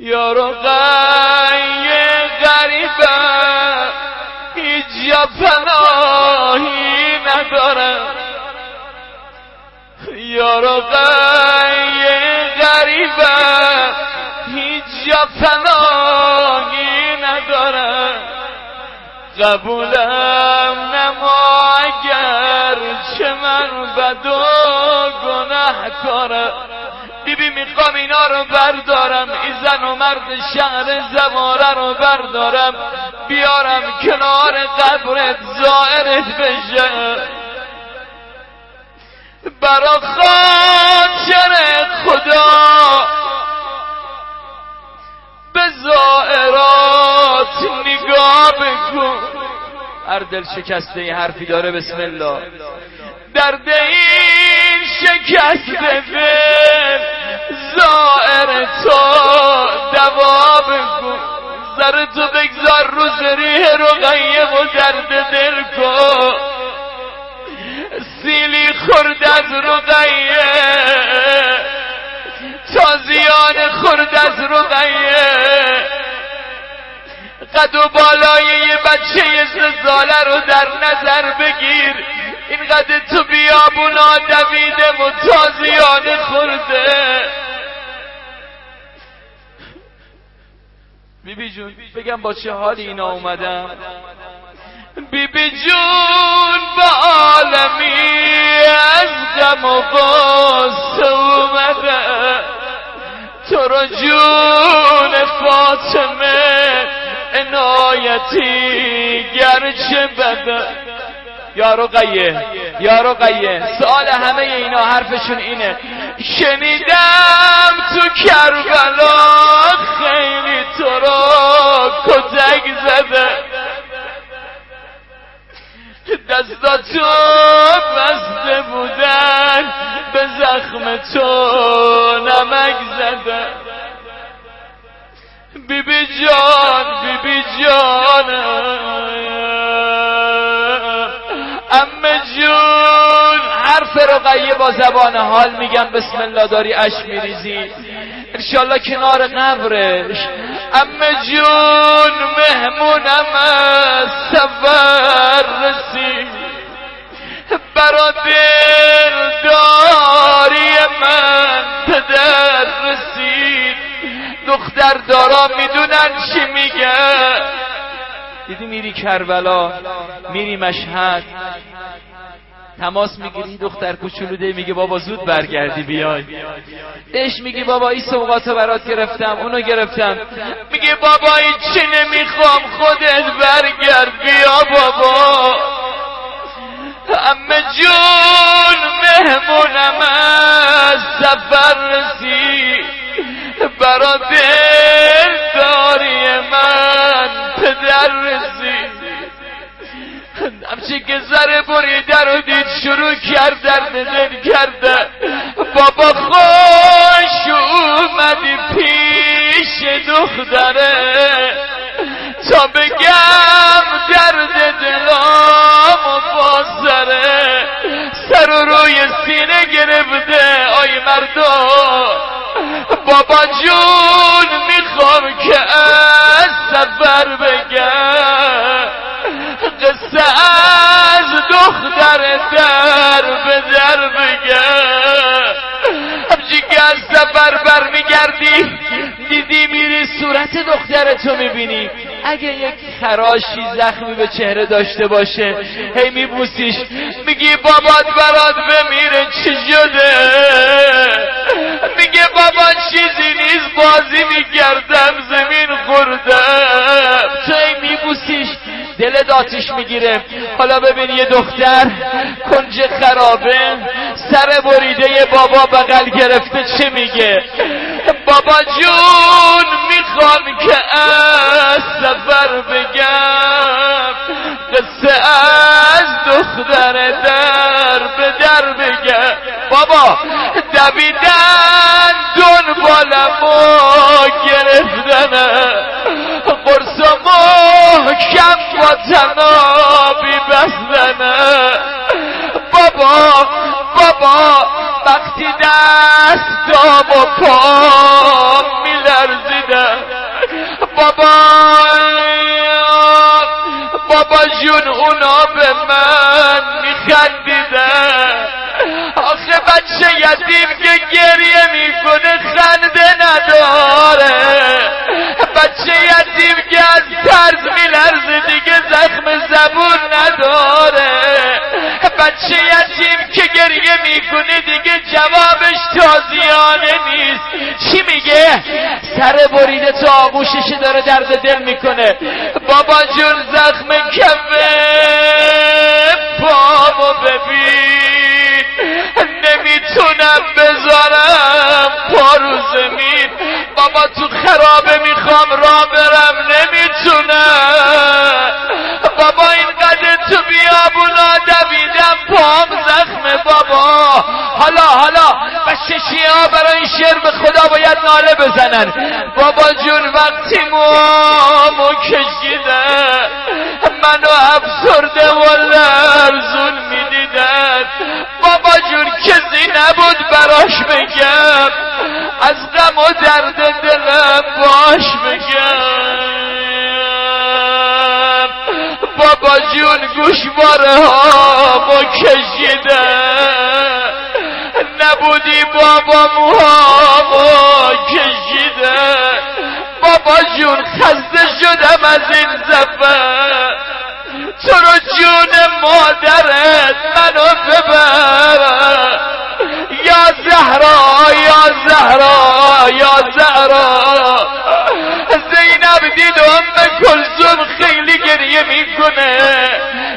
یارو قی غریبه هیچ جا پناهی نداره. یارو قی غریبه هیچ جا پناهی نداره. قبولم نما اگر چه من بد و گناه کاره بیبی می‌خوام اینا رو بردارم. این زن و مرد شهر زماره رو بردارم. بیارم کنار قبرت زائرت بشه. برا خاطر خدا به زائرات نگاه بکن. هر دل شکسته حرفی داره بسم الله. درد این شکست دل زائر تو دوا بگو. زر تو بگذار رو زریه رو غیب و درد دل کن سیلی خورد از رقیه تازیان خورد از رقیه قد و بالای یه بچه زلزاله رو در نظر بگیر. اینقدر تو بیابونا دویده و تازیان خورده. بیبی جون بگم با چه حالی اینا اومدم بیبی جون با عالمی از غم و غصه اومده. تو رو جون فاطمه عنایتی گرچه بده. یا رقیه یا رقیه سوال همه اینا حرفشون اینه. شنیدم تو کربلا خیلی تو رو کتک زده. دستاتو بسته بودن به زخم تو نمک زده. بیبی جان بیبی جان امه رقیه با زبان حال میگم بسم الله داری اش میریزی. انشالله کنار قبرش. امه جون مهمونم از سفر رسید. برا داری من پدر رسید. دختر دارا می‌دونن چی میگه دیدی میری کربلا میری مشهد. تماس می‌گیری دختر کوچولوده میگه بابا زود برگردی بیای. اش میگی بابا این سوقاتو برات گرفتم اونو گرفتم. میگه بابا این چی نمی‌خوام خودت برگرد بیا بابا. امه جون مهمونم از سفر رسید برا که زر بریده رو دید شروع کرد دل کرده بابا خوش اومدی پیش دختره. تا بگم درد دلام و بازره. سر و روی سینه گرفته آی مردم. دیدی میری صورت دخترتو می‌بینی؟ اگه یک خراشی زخمی به چهره داشته باشه هی میبوسیش میگی بابات برات بمیره چی شده؟ میگه بابا چیزی نیست بازی می‌کردم زمین خوردم. تو هی میبوسیش دل داتش می‌گیره. حالا ببین یه دختر کنج خرابه سر بریده بابا بغل گرفته چه میگه؟ بابا جون می‌خوام که از سفر بگم. قصه از دختر در به در بگم. بابا دویدن دنبالم و گرفتنه قرص محکم با تنابی بستنه بابا بابا وقتی دستام و پام میلرزیدم بابا بابا جون اونا به من میخندیدن بچه یتیم که گریه می‌کنه خنده نداره. بچه یتیم که از ترز میلرزه دیگه زخم زبون نداره. بچه یتیم که گریه می‌کنه دیگه جوابش تازیانه نیست. چی میگه؟ سر بریده تو آغوشش داره درد دل می‌کنه. بابا جون زخم کفه پامو ببین. بیابونا دویدم پام زخم بابا. حالا حالا بچه ها برای شعر به خدا باید ناله بزنن. بابا جون وقتی موامو کشیدن منو افسرده و لرزون می‌دیدن بابا جون کسی نبود براش بگم. از غم و درد دلم باش بگم بابا جون گوشواره ها ما کشیده. نبودی بابا موهامو کشیده. بابا جون خسته شدم از این زفر تو رو جون مادرت منو ببر. یا زهرا یا زهرا یا زهرا. زینب دید ام کلزوم خیلی گریه می‌کنه.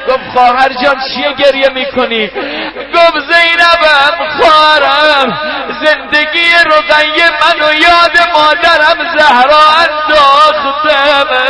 گفت خواهر جان چیه گریه می‌کنی؟ گفت زینبم خواهرم زندگی رقیه منو یاد مادرم زهرا انداختمه